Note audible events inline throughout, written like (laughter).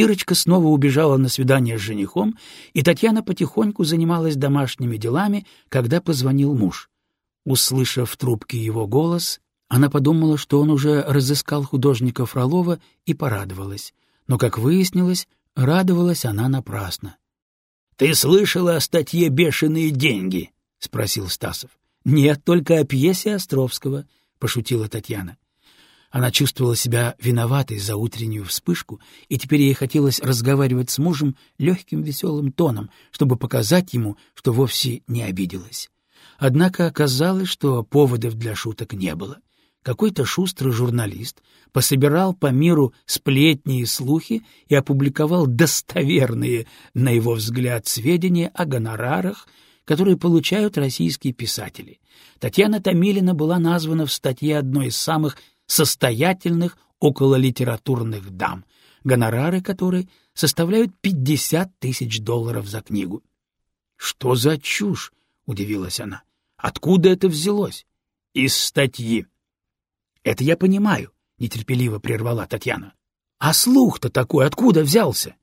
Ирочка снова убежала на свидание с женихом, и Татьяна потихоньку занималась домашними делами, когда позвонил муж. Услышав в трубке его голос, она подумала, что он уже разыскал художника Фролова и порадовалась. Но, как выяснилось, радовалась она напрасно. — Ты слышала о статье «Бешеные деньги»? — спросил Стасов. — Нет, только о пьесе Островского, — пошутила Татьяна. Она чувствовала себя виноватой за утреннюю вспышку, и теперь ей хотелось разговаривать с мужем легким веселым тоном, чтобы показать ему, что вовсе не обиделась. Однако оказалось, что поводов для шуток не было. Какой-то шустрый журналист пособирал по миру сплетни и слухи и опубликовал достоверные, на его взгляд, сведения о гонорарах, которые получают российские писатели. Татьяна Томилина была названа в статье одной из самых состоятельных окололитературных дам, гонорары которой составляют 50 тысяч долларов за книгу. — Что за чушь? — удивилась она. — Откуда это взялось? — Из статьи. — Это я понимаю, — нетерпеливо прервала Татьяна. — А слух-то такой откуда взялся?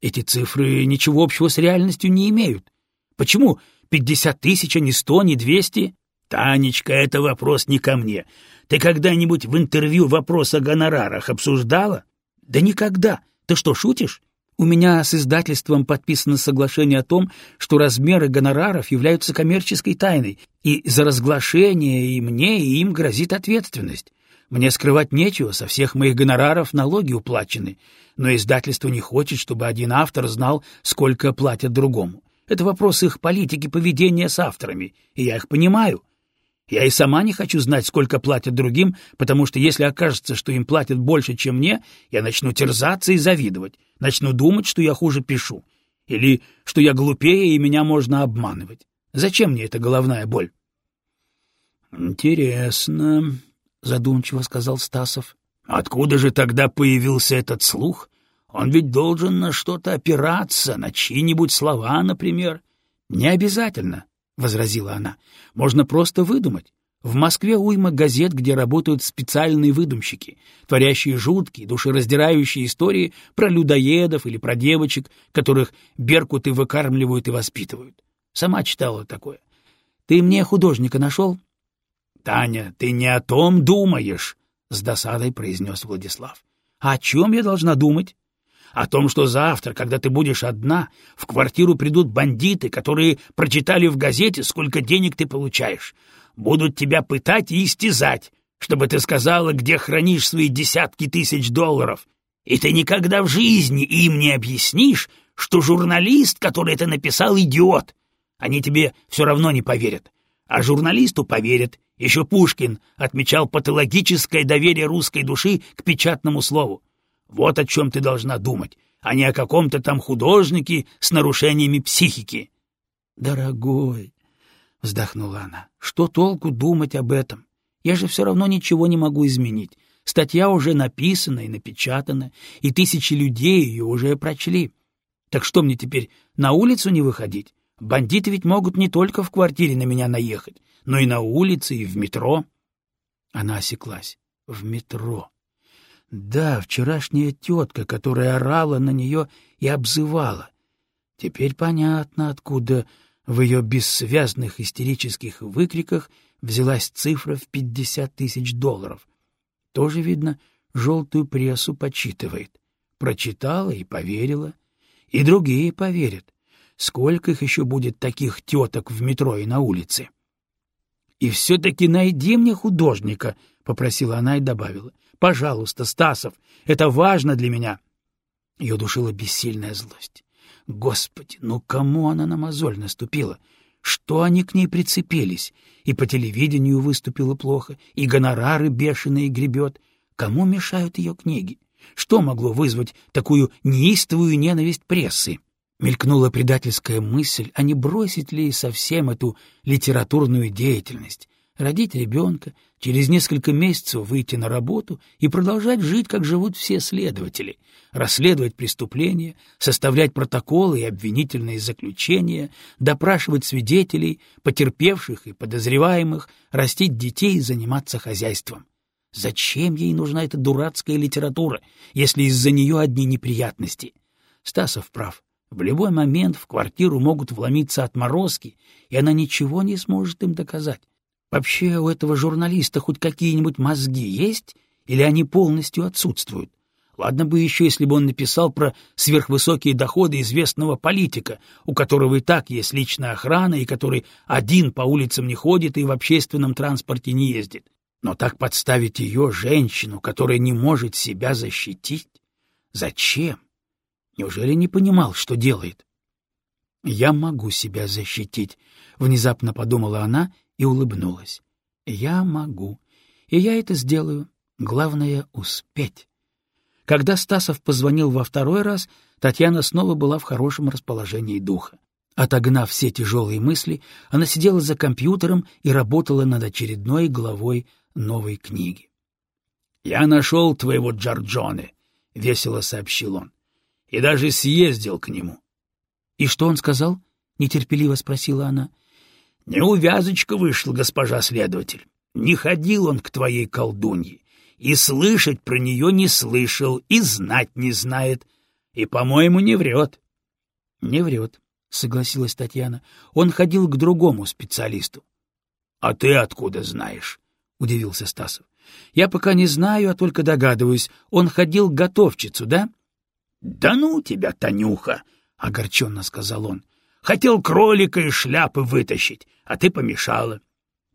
Эти цифры ничего общего с реальностью не имеют. Почему пятьдесят тысяч, а не сто, не двести? Танечка, это вопрос не ко мне. Ты когда-нибудь в интервью вопрос о гонорарах обсуждала? Да никогда. Ты что, шутишь? У меня с издательством подписано соглашение о том, что размеры гонораров являются коммерческой тайной, и за разглашение и мне, и им грозит ответственность. Мне скрывать нечего, со всех моих гонораров налоги уплачены, но издательство не хочет, чтобы один автор знал, сколько платят другому. Это вопрос их политики поведения с авторами, и я их понимаю. Я и сама не хочу знать, сколько платят другим, потому что если окажется, что им платят больше, чем мне, я начну терзаться и завидовать, начну думать, что я хуже пишу, или что я глупее и меня можно обманывать. Зачем мне эта головная боль? — Интересно, — задумчиво сказал Стасов. — Откуда же тогда появился этот слух? Он ведь должен на что-то опираться, на чьи-нибудь слова, например. — Не обязательно, — возразила она. — Можно просто выдумать. В Москве уйма газет, где работают специальные выдумщики, творящие жуткие, душераздирающие истории про людоедов или про девочек, которых беркуты выкармливают и воспитывают. Сама читала такое. Ты мне художника нашел? — Таня, ты не о том думаешь, — с досадой произнес Владислав. — О чем я должна думать? О том, что завтра, когда ты будешь одна, в квартиру придут бандиты, которые прочитали в газете, сколько денег ты получаешь, будут тебя пытать и истязать, чтобы ты сказала, где хранишь свои десятки тысяч долларов. И ты никогда в жизни им не объяснишь, что журналист, который это написал, идиот. Они тебе все равно не поверят. А журналисту поверят. Еще Пушкин отмечал патологическое доверие русской души к печатному слову. Вот о чем ты должна думать, а не о каком-то там художнике с нарушениями психики. — Дорогой, — вздохнула она, — что толку думать об этом? Я же все равно ничего не могу изменить. Статья уже написана и напечатана, и тысячи людей ее уже прочли. Так что мне теперь, на улицу не выходить? Бандиты ведь могут не только в квартире на меня наехать, но и на улице, и в метро. Она осеклась. В метро. Да, вчерашняя тетка, которая орала на нее и обзывала. Теперь понятно, откуда в ее бессвязных истерических выкриках взялась цифра в пятьдесят тысяч долларов. Тоже, видно, желтую прессу почитывает. Прочитала и поверила. И другие поверят. Сколько их еще будет таких теток в метро и на улице? — И все-таки найди мне художника, — попросила она и добавила. Пожалуйста, Стасов, это важно для меня. Ее душила бессильная злость. Господи, ну кому она на мозоль наступила? Что они к ней прицепились? И по телевидению выступила плохо, и гонорары бешеные гребет. Кому мешают ее книги? Что могло вызвать такую неистовую ненависть прессы? Мелькнула предательская мысль, а не бросить ли совсем эту литературную деятельность, родить ребенка, через несколько месяцев выйти на работу и продолжать жить, как живут все следователи, расследовать преступления, составлять протоколы и обвинительные заключения, допрашивать свидетелей, потерпевших и подозреваемых, растить детей и заниматься хозяйством. Зачем ей нужна эта дурацкая литература, если из-за нее одни неприятности? Стасов прав. В любой момент в квартиру могут вломиться отморозки, и она ничего не сможет им доказать. Вообще у этого журналиста хоть какие-нибудь мозги есть, или они полностью отсутствуют? Ладно бы еще, если бы он написал про сверхвысокие доходы известного политика, у которого и так есть личная охрана, и который один по улицам не ходит и в общественном транспорте не ездит. Но так подставить ее, женщину, которая не может себя защитить? Зачем? Неужели не понимал, что делает? «Я могу себя защитить», — внезапно подумала она и улыбнулась. «Я могу, и я это сделаю. Главное — успеть». Когда Стасов позвонил во второй раз, Татьяна снова была в хорошем расположении духа. Отогнав все тяжелые мысли, она сидела за компьютером и работала над очередной главой новой книги. — Я нашел твоего Джорджоне, — весело сообщил он, — и даже съездил к нему. — И что он сказал? — нетерпеливо спросила она. — Неувязочка вышла, госпожа следователь. Не ходил он к твоей колдунье, и слышать про нее не слышал, и знать не знает, и, по-моему, не врет. — Не врет, — согласилась Татьяна. Он ходил к другому специалисту. — А ты откуда знаешь? — удивился Стасов. — Я пока не знаю, а только догадываюсь. Он ходил к готовчицу, да? — Да ну тебя, Танюха! — огорченно сказал он. — Хотел кролика из шляпы вытащить, а ты помешала.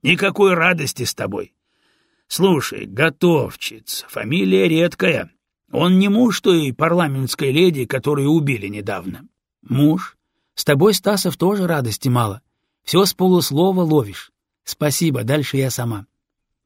Никакой радости с тобой. Слушай, готовчица, фамилия редкая. Он не муж той парламентской леди, которую убили недавно. Муж. С тобой, Стасов, тоже радости мало. Все с полуслова ловишь. Спасибо, дальше я сама.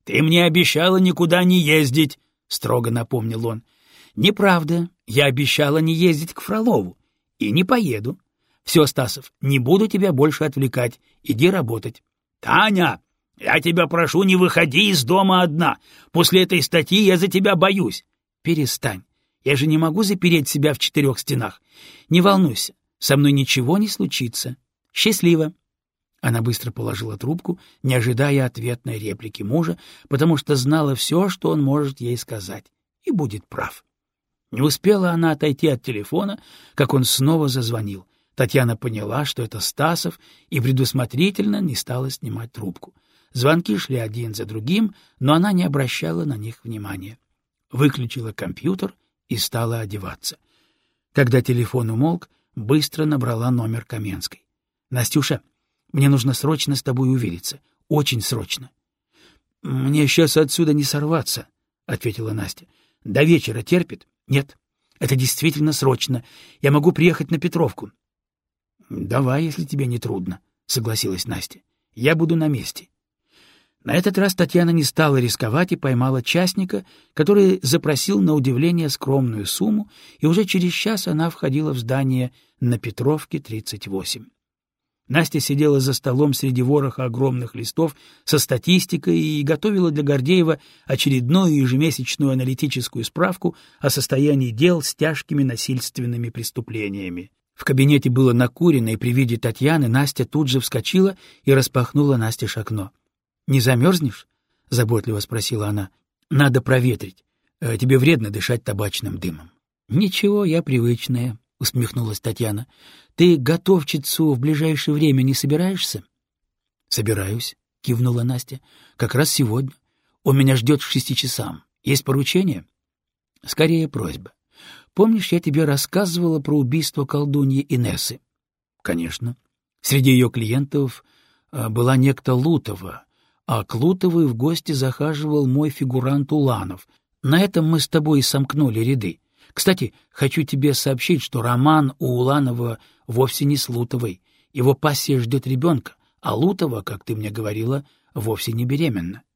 — Ты мне обещала никуда не ездить, — строго напомнил он. — Неправда. Я обещала не ездить к Фролову. И не поеду. Все, Стасов, не буду тебя больше отвлекать. Иди работать. — Таня! Я тебя прошу, не выходи из дома одна. После этой статьи я за тебя боюсь. Перестань. Я же не могу запереть себя в четырех стенах. Не волнуйся, со мной ничего не случится. Счастливо. Она быстро положила трубку, не ожидая ответной реплики мужа, потому что знала все, что он может ей сказать, и будет прав. Не успела она отойти от телефона, как он снова зазвонил. Татьяна поняла, что это Стасов, и предусмотрительно не стала снимать трубку. Звонки шли один за другим, но она не обращала на них внимания. Выключила компьютер и стала одеваться. Когда телефон умолк, быстро набрала номер Каменской. — Настюша, мне нужно срочно с тобой увидеться. Очень срочно. — Мне сейчас отсюда не сорваться, — ответила Настя. — До вечера терпит? — Нет. Это действительно срочно. Я могу приехать на Петровку. — Давай, если тебе не трудно, — согласилась Настя. — Я буду на месте. На этот раз Татьяна не стала рисковать и поймала частника, который запросил на удивление скромную сумму, и уже через час она входила в здание на Петровке, 38. Настя сидела за столом среди вороха огромных листов со статистикой и готовила для Гордеева очередную ежемесячную аналитическую справку о состоянии дел с тяжкими насильственными преступлениями. В кабинете было накурено, и при виде Татьяны Настя тут же вскочила и распахнула Насте окно. Не замерзнешь? — заботливо спросила она. — Надо проветрить. Э, тебе вредно дышать табачным дымом. — Ничего, я привычная, — усмехнулась Татьяна. — Ты готовчицу в ближайшее время не собираешься? — Собираюсь, — кивнула Настя. — Как раз сегодня. Он меня ждет к шести часам. Есть поручение? — Скорее просьба. Помнишь, я тебе рассказывала про убийство колдуньи Инессы? — Конечно. Среди ее клиентов э, была некто Лутова, а к Лутовой в гости захаживал мой фигурант Уланов. На этом мы с тобой и сомкнули ряды. Кстати, хочу тебе сообщить, что роман у Уланова вовсе не с Лутовой. Его пассия ждет ребенка, а Лутова, как ты мне говорила, вовсе не беременна. —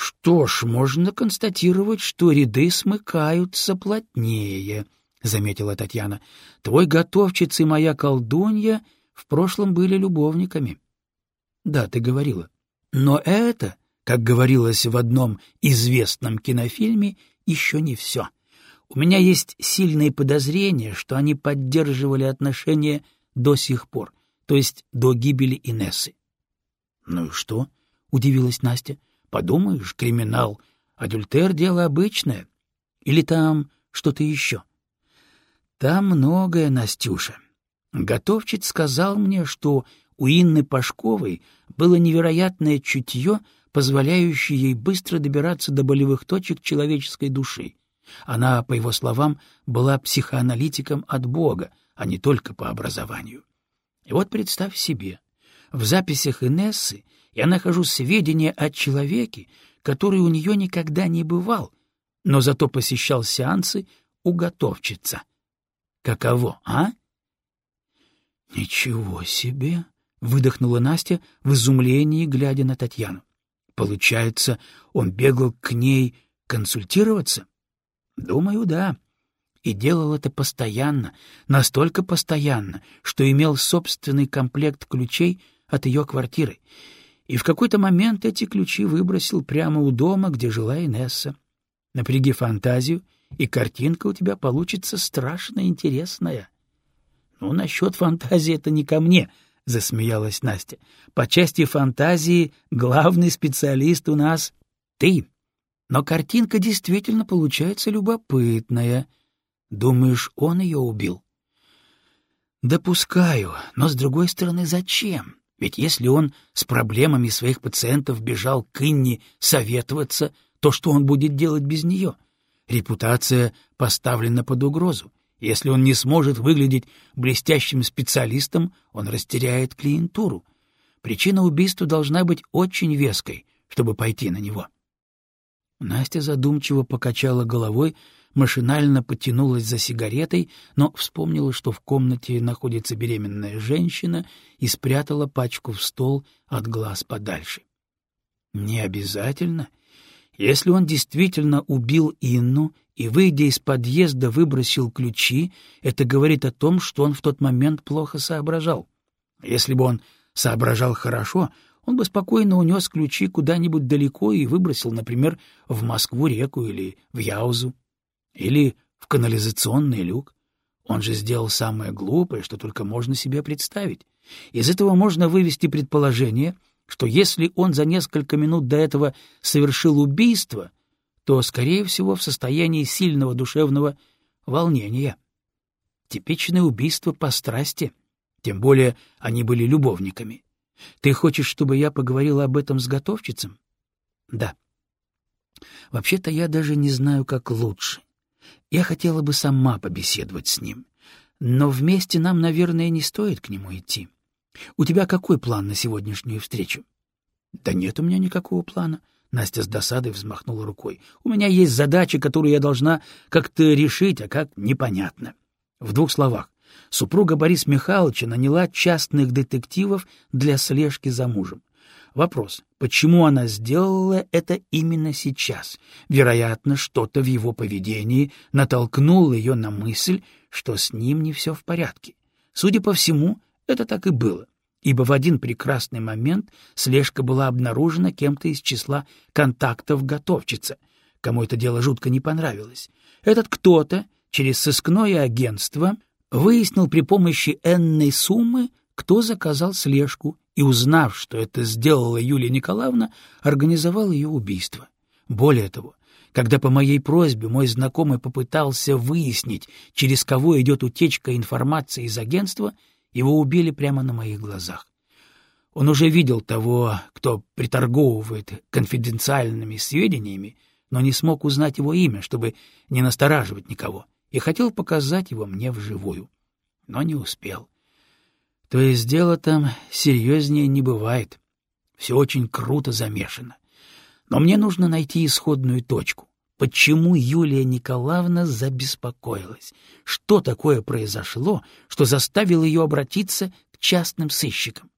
Что ж, можно констатировать, что ряды смыкаются плотнее, — заметила Татьяна. — Твой готовчица и моя колдунья в прошлом были любовниками. — Да, ты говорила. Но это, как говорилось в одном известном кинофильме, еще не все. У меня есть сильные подозрения, что они поддерживали отношения до сих пор, то есть до гибели Инессы. — Ну и что? — удивилась Настя. — Подумаешь, криминал. Адюльтер — дело обычное. Или там что-то еще? Там многое, Настюша. Готовчик сказал мне, что у Инны Пашковой было невероятное чутье, позволяющее ей быстро добираться до болевых точек человеческой души. Она, по его словам, была психоаналитиком от Бога, а не только по образованию. И вот представь себе, в записях Инессы я нахожу сведения о человеке, который у нее никогда не бывал, но зато посещал сеансы у готовчица. Каково, а? — Ничего себе! — выдохнула Настя в изумлении, глядя на Татьяну. — Получается, он бегал к ней консультироваться? — Думаю, да. И делал это постоянно, настолько постоянно, что имел собственный комплект ключей от ее квартиры. И в какой-то момент эти ключи выбросил прямо у дома, где жила Инесса. Напряги фантазию, и картинка у тебя получится страшно интересная. — Ну, насчет фантазии это не ко мне, — засмеялась Настя. — По части фантазии главный специалист у нас — ты. Но картинка действительно получается любопытная. Думаешь, он ее убил? — Допускаю, но, с другой стороны, зачем? Ведь если он с проблемами своих пациентов бежал к Инне советоваться, то что он будет делать без нее? Репутация поставлена под угрозу. Если он не сможет выглядеть блестящим специалистом, он растеряет клиентуру. Причина убийства должна быть очень веской, чтобы пойти на него. Настя задумчиво покачала головой, машинально потянулась за сигаретой, но вспомнила, что в комнате находится беременная женщина, и спрятала пачку в стол от глаз подальше. Не обязательно. Если он действительно убил Инну и, выйдя из подъезда, выбросил ключи, это говорит о том, что он в тот момент плохо соображал. Если бы он соображал хорошо, он бы спокойно унес ключи куда-нибудь далеко и выбросил, например, в Москву-реку или в Яузу. Или в канализационный люк. Он же сделал самое глупое, что только можно себе представить. Из этого можно вывести предположение, что если он за несколько минут до этого совершил убийство, то, скорее всего, в состоянии сильного душевного волнения. Типичное убийство по страсти, тем более они были любовниками. Ты хочешь, чтобы я поговорила об этом с готовчицем? Да. Вообще-то я даже не знаю, как лучше. Я хотела бы сама побеседовать с ним. Но вместе нам, наверное, не стоит к нему идти. У тебя какой план на сегодняшнюю встречу? — Да нет у меня никакого плана. Настя с досадой взмахнула рукой. — У меня есть задача, которую я должна как-то решить, а как — непонятно. В двух словах. Супруга Бориса Михайловича наняла частных детективов для слежки за мужем. Вопрос, почему она сделала это именно сейчас? Вероятно, что-то в его поведении натолкнуло ее на мысль, что с ним не все в порядке. Судя по всему, это так и было, ибо в один прекрасный момент слежка была обнаружена кем-то из числа контактов готовчица, кому это дело жутко не понравилось. Этот кто-то через сыскное агентство выяснил при помощи энной суммы, кто заказал слежку, и, узнав, что это сделала Юлия Николаевна, организовал ее убийство. Более того, когда по моей просьбе мой знакомый попытался выяснить, через кого идет утечка информации из агентства, его убили прямо на моих глазах. Он уже видел того, кто приторговывает конфиденциальными сведениями, но не смог узнать его имя, чтобы не настораживать никого, и хотел показать его мне вживую, но не успел. То есть дело там серьезнее не бывает. Все очень круто замешано. Но мне нужно найти исходную точку. Почему Юлия Николаевна забеспокоилась? Что такое произошло, что заставило ее обратиться к частным сыщикам?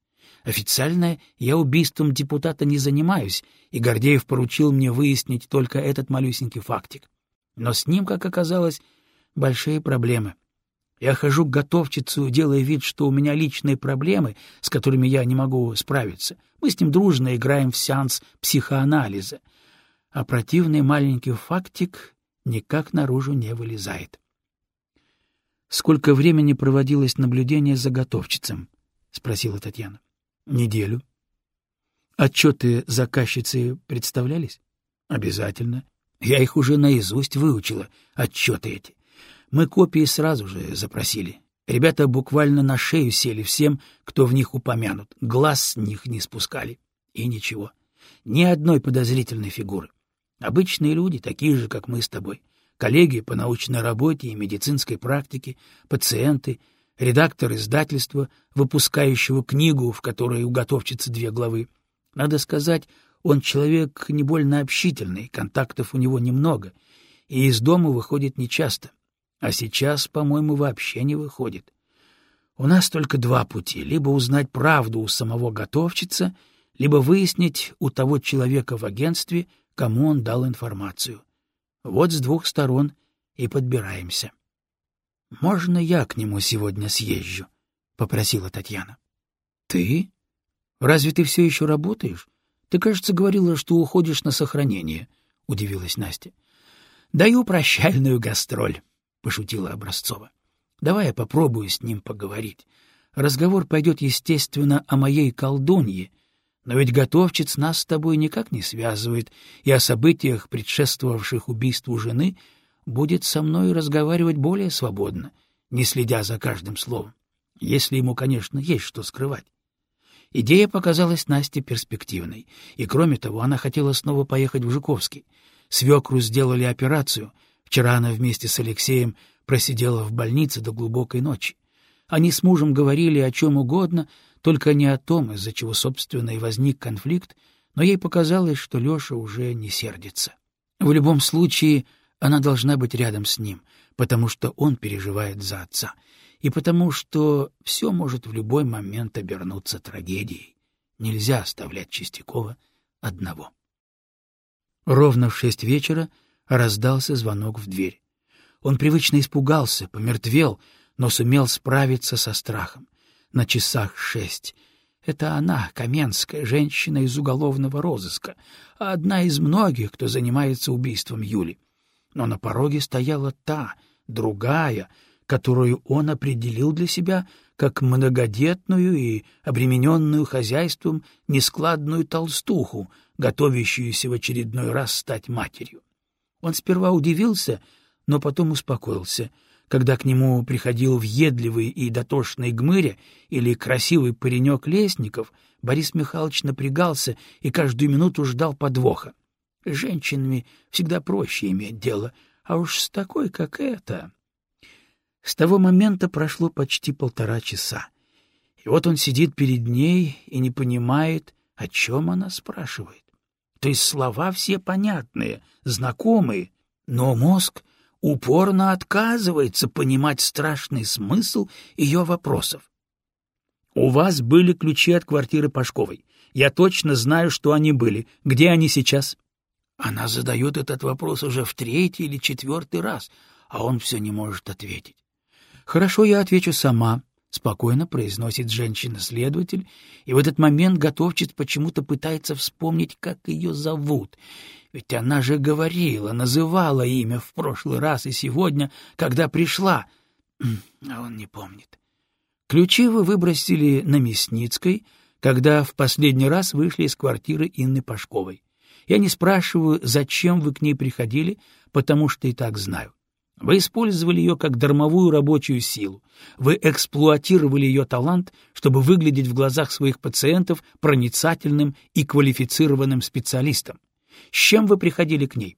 Официально я убийством депутата не занимаюсь, и Гордеев поручил мне выяснить только этот малюсенький фактик. Но с ним, как оказалось, большие проблемы. Я хожу к готовчицу, делая вид, что у меня личные проблемы, с которыми я не могу справиться. Мы с ним дружно играем в сеанс психоанализа. А противный маленький фактик никак наружу не вылезает. — Сколько времени проводилось наблюдение за готовчицем? — спросила Татьяна. — Неделю. — Отчеты заказчицы представлялись? — Обязательно. Я их уже наизусть выучила, отчеты эти. Мы копии сразу же запросили. Ребята буквально на шею сели всем, кто в них упомянут, глаз с них не спускали. И ничего. Ни одной подозрительной фигуры. Обычные люди, такие же, как мы с тобой. Коллеги по научной работе и медицинской практике, пациенты, редактор издательства, выпускающего книгу, в которой уготовчится две главы. Надо сказать, он человек не больно общительный, контактов у него немного, и из дома выходит нечасто. А сейчас, по-моему, вообще не выходит. У нас только два пути — либо узнать правду у самого готовчица, либо выяснить у того человека в агентстве, кому он дал информацию. Вот с двух сторон и подбираемся. — Можно я к нему сегодня съезжу? — попросила Татьяна. — Ты? Разве ты все еще работаешь? Ты, кажется, говорила, что уходишь на сохранение, — удивилась Настя. — Даю прощальную гастроль, — пошутила Образцова. — Давай я попробую с ним поговорить. Разговор пойдет, естественно, о моей колдунье, но ведь готовчиц нас с тобой никак не связывает, и о событиях, предшествовавших убийству жены, будет со мной разговаривать более свободно, не следя за каждым словом, если ему, конечно, есть что скрывать. Идея показалась Насте перспективной, и, кроме того, она хотела снова поехать в Жуковский. Свекру сделали операцию, вчера она вместе с Алексеем просидела в больнице до глубокой ночи. Они с мужем говорили о чем угодно, только не о том, из-за чего, собственно, и возник конфликт, но ей показалось, что Леша уже не сердится. В любом случае, она должна быть рядом с ним, потому что он переживает за отца, и потому что все может в любой момент обернуться трагедией. Нельзя оставлять Чистякова одного. Ровно в шесть вечера раздался звонок в дверь. Он привычно испугался, помертвел, но сумел справиться со страхом на часах шесть. Это она, Каменская, женщина из уголовного розыска, одна из многих, кто занимается убийством Юли. Но на пороге стояла та, другая, которую он определил для себя как многодетную и обремененную хозяйством нескладную толстуху, готовящуюся в очередной раз стать матерью. Он сперва удивился, но потом успокоился — когда к нему приходил въедливый и дотошный гмыря или красивый паренек Лесников, Борис Михайлович напрягался и каждую минуту ждал подвоха. С женщинами всегда проще иметь дело, а уж с такой, как эта... С того момента прошло почти полтора часа. И вот он сидит перед ней и не понимает, о чем она спрашивает. То есть слова все понятные, знакомые, но мозг упорно отказывается понимать страшный смысл ее вопросов. «У вас были ключи от квартиры Пашковой. Я точно знаю, что они были. Где они сейчас?» Она задает этот вопрос уже в третий или четвертый раз, а он все не может ответить. «Хорошо, я отвечу сама», — спокойно произносит женщина-следователь, и в этот момент готовчиц почему-то пытается вспомнить, как ее зовут, ведь она же говорила, называла имя в прошлый раз и сегодня, когда пришла. (clears throat) А он не помнит. Ключи вы выбросили на Мясницкой, когда в последний раз вышли из квартиры Инны Пашковой. Я не спрашиваю, зачем вы к ней приходили, потому что и так знаю. Вы использовали ее как дармовую рабочую силу. Вы эксплуатировали ее талант, чтобы выглядеть в глазах своих пациентов проницательным и квалифицированным специалистом. С чем вы приходили к ней?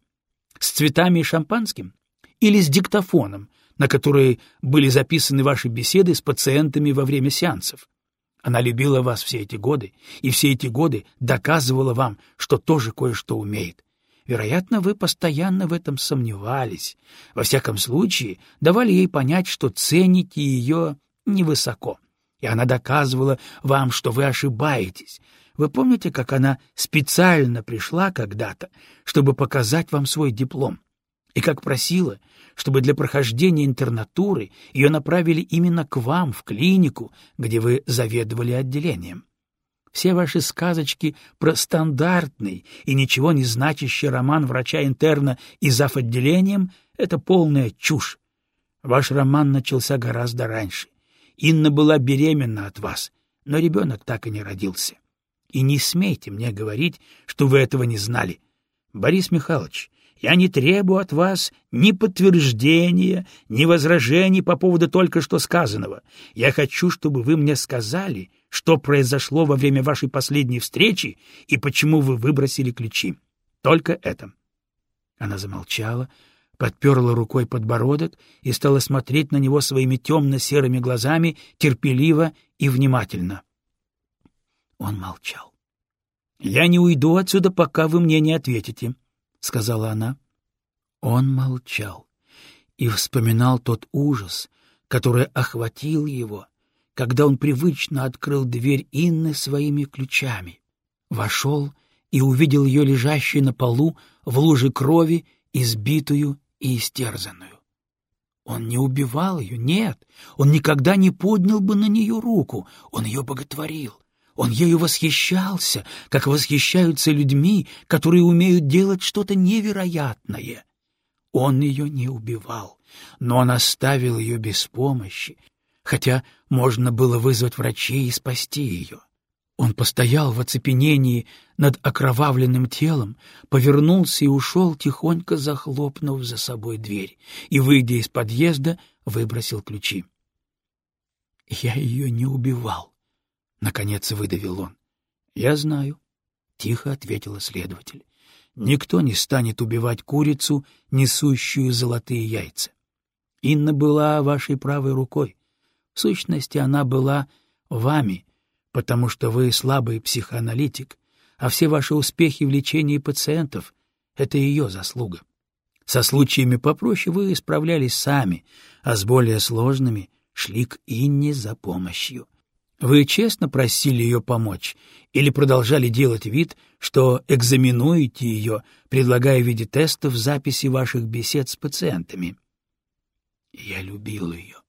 С цветами и шампанским? Или с диктофоном, на который были записаны ваши беседы с пациентами во время сеансов? Она любила вас все эти годы, и все эти годы доказывала вам, что тоже кое-что умеет. Вероятно, вы постоянно в этом сомневались. Во всяком случае, давали ей понять, что цените ее невысоко. И она доказывала вам, что вы ошибаетесь, вы помните, как она специально пришла когда-то, чтобы показать вам свой диплом? И как просила, чтобы для прохождения интернатуры ее направили именно к вам, в клинику, где вы заведовали отделением? Все ваши сказочки про стандартный и ничего не значащий роман врача-интерна и зав. отделением — это полная чушь. Ваш роман начался гораздо раньше. Инна была беременна от вас, но ребенок так и не родился. И не смейте мне говорить, что вы этого не знали. Борис Михайлович, Я не требую от вас ни подтверждения, ни возражений по поводу только что сказанного. Я хочу, чтобы вы мне сказали, что произошло во время вашей последней встречи и почему вы выбросили ключи. Только это. Она замолчала, подперла рукой подбородок и стала смотреть на него своими темно-серыми глазами терпеливо и внимательно. Он молчал. — Я не уйду отсюда, пока вы мне не ответите, — сказала она. Он молчал и вспоминал тот ужас, который охватил его, когда он привычно открыл дверь Инны своими ключами, вошел и увидел ее лежащей на полу в луже крови, избитую и истерзанную. Он не убивал ее, нет, он никогда не поднял бы на нее руку, он ее боготворил, он ею восхищался, как восхищаются людьми, которые умеют делать что-то невероятное. Он ее не убивал, но он оставил ее без помощи, хотя можно было вызвать врачей и спасти ее. Он постоял в оцепенении над окровавленным телом, повернулся и ушел, тихонько захлопнув за собой дверь, и, выйдя из подъезда, выбросил ключи. «Я ее не убивал», Наконец выдавил он. — Я знаю, — тихо ответила следователь. — Никто не станет убивать курицу, несущую золотые яйца. Инна была вашей правой рукой. В сущности, она была вами, потому что вы слабый психоаналитик, а все ваши успехи в лечении пациентов — это ее заслуга. Со случаями попроще вы справлялись сами, а с более сложными шли к Инне за помощью. Вы честно просили ее помочь или продолжали делать вид, что экзаменуете ее, предлагая в виде тестов записи ваших бесед с пациентами? — Я любил ее, —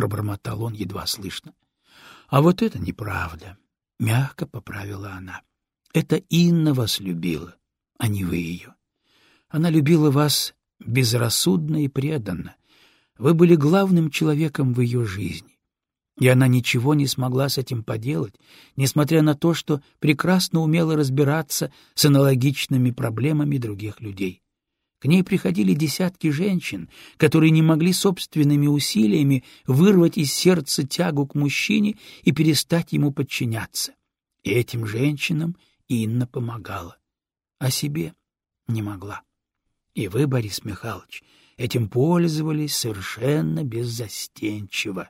пробормотал он едва слышно. — А вот это неправда, — мягко поправила она. — Это Инна вас любила, а не вы ее. Она любила вас безрассудно и преданно. Вы были главным человеком в ее жизни и она ничего не смогла с этим поделать, несмотря на то, что прекрасно умела разбираться с аналогичными проблемами других людей. К ней приходили десятки женщин, которые не могли собственными усилиями вырвать из сердца тягу к мужчине и перестать ему подчиняться. И этим женщинам Инна помогала, а себе не могла. И вы, Борис Михайлович, этим пользовались совершенно беззастенчиво.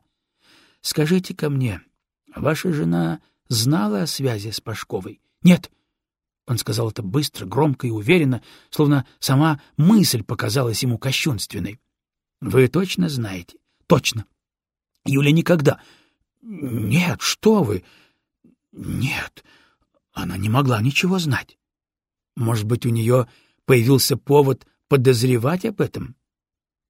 Скажите-ка мне, ваша жена знала о связи с Пашковой? Нет. Он сказал это быстро, громко и уверенно, словно сама мысль показалась ему кощунственной. Вы точно знаете? Точно. Юля никогда. Нет, что вы? Нет, она не могла ничего знать. Может быть, у нее появился повод подозревать об этом?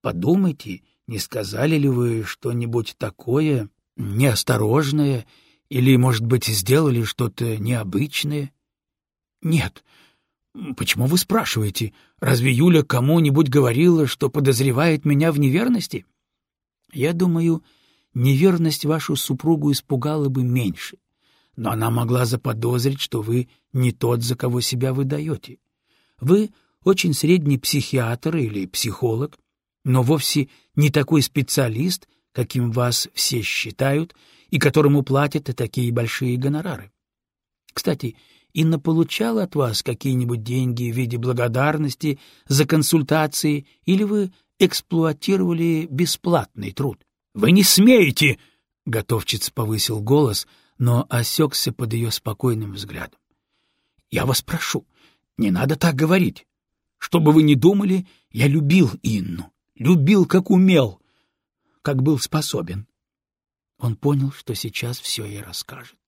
Подумайте, не сказали ли вы что-нибудь такое, неосторожное или, может быть, сделали что-то необычное? Нет. Почему вы спрашиваете? Разве Юля кому-нибудь говорила, что подозревает меня в неверности? Я думаю, неверность вашу супругу испугала бы меньше, но она могла заподозрить, что вы не тот, за кого себя выдаете. Вы очень средний психиатр или психолог, но вовсе не такой специалист, каким вас все считают и которому платят такие большие гонорары. Кстати, Инна получала от вас какие-нибудь деньги в виде благодарности за консультации или вы эксплуатировали бесплатный труд? — Вы не смеете! — готовчиц повысил голос, но осекся под ее спокойным взглядом. — Я вас прошу, не надо так говорить. Что бы вы ни думали, я любил Инну, любил как умел, как был способен. Он понял, что сейчас все ей расскажет.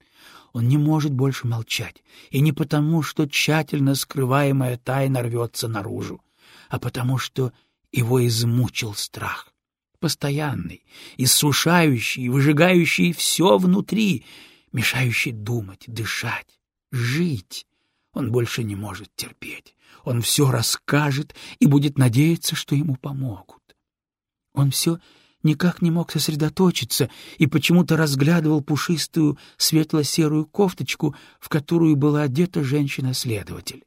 Он не может больше молчать, и не потому, что тщательно скрываемая тайна рвется наружу, а потому, что его измучил страх. Постоянный, иссушающий, выжигающий все внутри, мешающий думать, дышать, жить. Он больше не может терпеть. Он все расскажет и будет надеяться, что ему помогут. Он все никак не мог сосредоточиться и почему-то разглядывал пушистую светло-серую кофточку, в которую была одета женщина-следователь.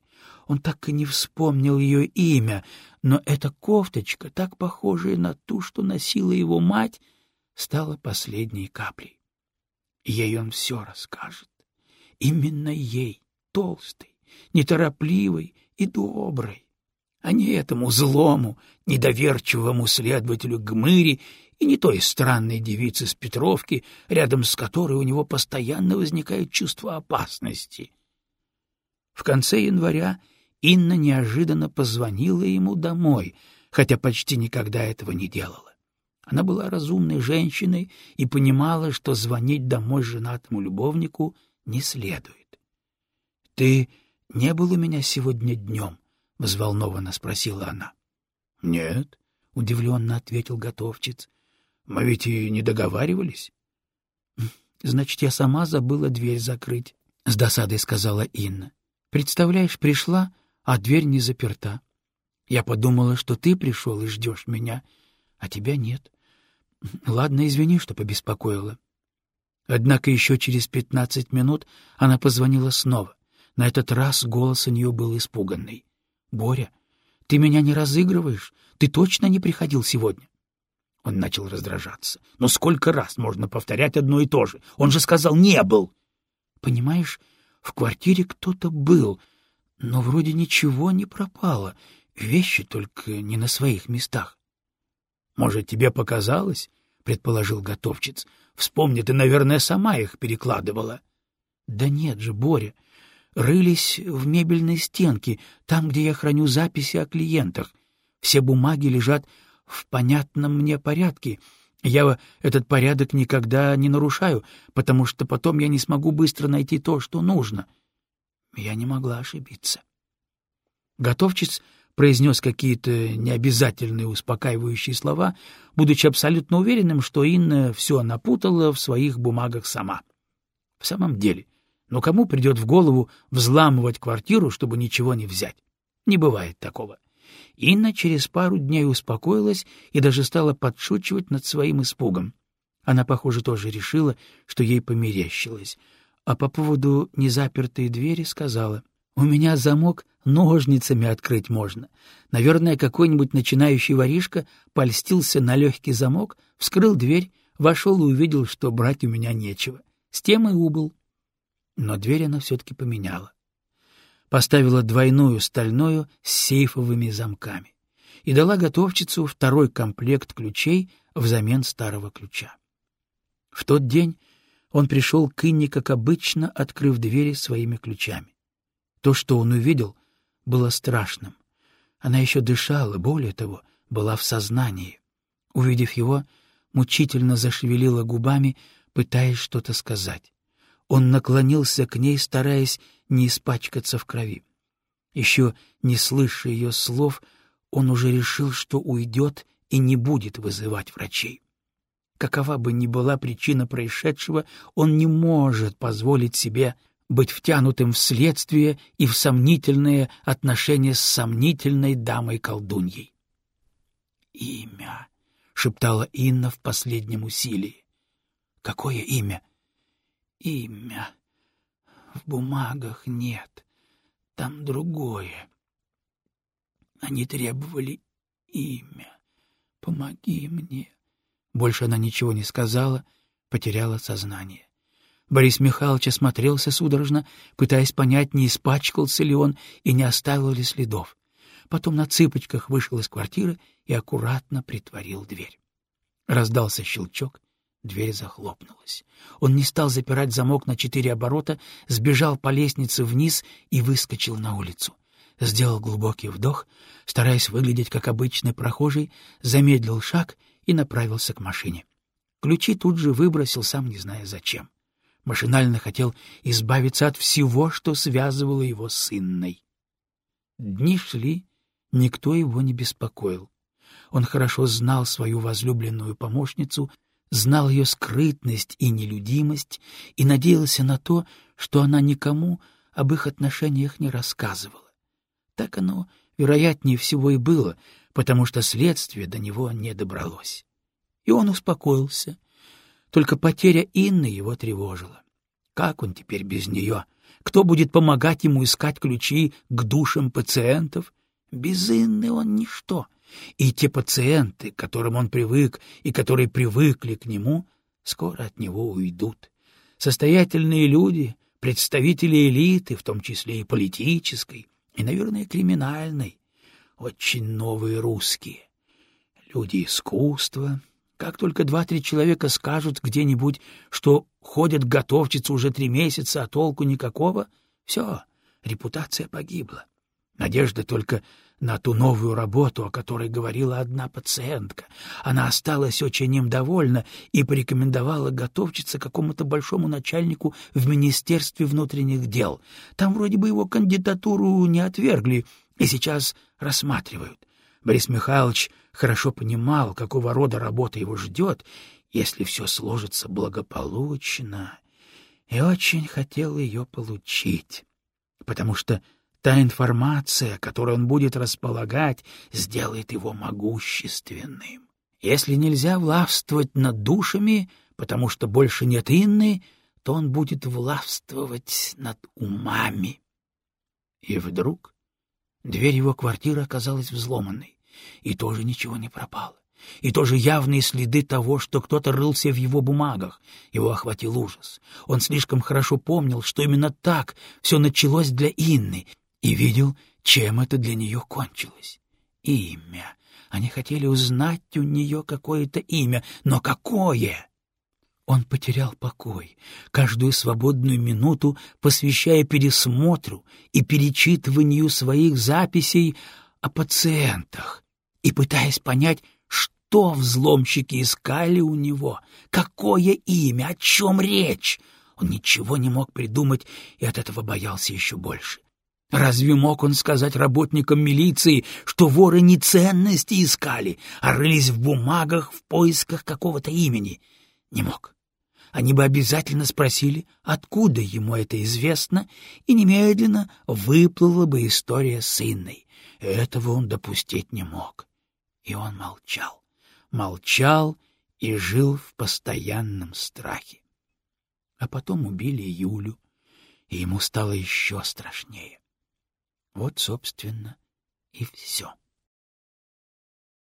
он так и не вспомнил ее имя, но эта кофточка, так похожая на ту, что носила его мать, стала последней каплей. Ей он все расскажет. Именно ей, толстой, неторопливой и доброй, а не этому злому, недоверчивому следователю Гмыри и не той странной девице с Петровки, рядом с которой у него постоянно возникает чувство опасности. В конце января Инна неожиданно позвонила ему домой, хотя почти никогда этого не делала. Она была разумной женщиной и понимала, что звонить домой женатому любовнику не следует. — Ты не был у меня сегодня днем? — взволнованно спросила она. — Нет, — удивленно ответил готовчиц. — Мы ведь и не договаривались. — Значит, я сама забыла дверь закрыть, — с досадой сказала Инна. — Представляешь, пришла, а дверь не заперта. Я подумала, что ты пришел и ждешь меня, а тебя нет. Ладно, извини, что побеспокоила. Однако еще через пятнадцать минут она позвонила снова. На этот раз голос у нее был испуганный. — Боря, ты меня не разыгрываешь? Ты точно не приходил сегодня? Он начал раздражаться. — Но сколько раз можно повторять одно и то же? Он же сказал «не был». — Понимаешь, в квартире кто-то был, но вроде ничего не пропало, вещи только не на своих местах. — Может, тебе показалось? — предположил готовчиц. — Вспомни, ты, наверное, сама их перекладывала. — Да нет же, Боря. Рылись в мебельной стенке, там, где я храню записи о клиентах. Все бумаги лежат в понятном мне порядке. Я этот порядок никогда не нарушаю, потому что потом я не смогу быстро найти то, что нужно. Я не могла ошибиться. Готовчиц произнес какие-то необязательные успокаивающие слова, будучи абсолютно уверенным, что Инна все напутала в своих бумагах сама. В самом деле, но кому придет в голову взламывать квартиру, чтобы ничего не взять? Не бывает такого. Инна через пару дней успокоилась и даже стала подшучивать над своим испугом. Она, похоже, тоже решила, что ей померещилось. А по поводу незапертой двери сказала, «У меня замок ножницами открыть можно. Наверное, какой-нибудь начинающий воришка польстился на легкий замок, вскрыл дверь, вошел и увидел, что брать у меня нечего. С тем и убыл. Но дверь она все-таки поменяла. Поставила двойную стальную с сейфовыми замками и дала готовчицу второй комплект ключей взамен старого ключа. В тот день он пришел к Инне, как обычно, открыв двери своими ключами. То, что он увидел, было страшным. Она еще дышала, более того, была в сознании. Увидев его, мучительно зашевелила губами, пытаясь что-то сказать. Он наклонился к ней, стараясь не испачкаться в крови. Еще не слыша ее слов, он уже решил, что уйдет и не будет вызывать врачей. Какова бы ни была причина происшедшего, он не может позволить себе быть втянутым в следствие и в сомнительные отношения с сомнительной дамой-колдуньей. «Имя», — шептала Инна в последнем усилии. «Какое имя?» «Имя. В бумагах нет. Там другое. Они требовали имя. Помоги мне». Больше она ничего не сказала, потеряла сознание. Борис Михайлович осмотрелся судорожно, пытаясь понять, не испачкался ли он и не оставил ли следов. Потом на цыпочках вышел из квартиры и аккуратно притворил дверь. Раздался щелчок, дверь захлопнулась. Он не стал запирать замок на четыре оборота, сбежал по лестнице вниз и выскочил на улицу. Сделал глубокий вдох, стараясь выглядеть как обычный прохожий, замедлил шаг и направился к машине. Ключи тут же выбросил, сам не зная зачем машинально хотел избавиться от всего, что связывало его с Инной. Дни шли, никто его не беспокоил. Он хорошо знал свою возлюбленную помощницу, знал ее скрытность и нелюдимость и надеялся на то, что она никому об их отношениях не рассказывала. Так оно, вероятнее всего, и было, потому что следствие до него не добралось. И он успокоился, только потеря Инны его тревожила. Как он теперь без нее? Кто будет помогать ему искать ключи к душам пациентов? Без Инны он ничто. И те пациенты, к которым он привык и которые привыкли к нему, скоро от него уйдут. Состоятельные люди, представители элиты, в том числе и политической, и, наверное, криминальной, очень новые русские, люди искусства. Как только два-три человека скажут где-нибудь, что ходят готовчицы уже три месяца, а толку никакого, все, репутация погибла. Надежда только на ту новую работу, о которой говорила одна пациентка. Она осталась очень им довольна и порекомендовала готовчиться какому-то большому начальнику в Министерстве внутренних дел. Там вроде бы его кандидатуру не отвергли и сейчас рассматривают. Борис Михайлович хорошо понимал, какого рода работа его ждет, если все сложится благополучно, и очень хотел ее получить, потому что Та информация, которой он будет располагать, сделает его могущественным. Если нельзя властвовать над душами, потому что больше нет Инны, то он будет властвовать над умами. И вдруг дверь его квартиры оказалась взломанной, и тоже ничего не пропало. И тоже явные следы того, что кто-то рылся в его бумагах. Его охватил ужас. Он слишком хорошо помнил, что именно так все началось для Инны, и видел, чем это для нее кончилось. Имя. Они хотели узнать у нее какое-то имя, но какое? Он потерял покой, каждую свободную минуту посвящая пересмотру и перечитыванию своих записей о пациентах и пытаясь понять, что взломщики искали у него, какое имя, о чем речь. Он ничего не мог придумать и от этого боялся еще больше. Разве мог он сказать работникам милиции, что воры не ценности искали, а рылись в бумагах в поисках какого-то имени? Не мог. Они бы обязательно спросили, откуда ему это известно, и немедленно выплыла бы история с Инной. Этого он допустить не мог. И он молчал. Молчал и жил в постоянном страхе. А потом убили Юлю, и ему стало еще страшнее. Вот, собственно, и все.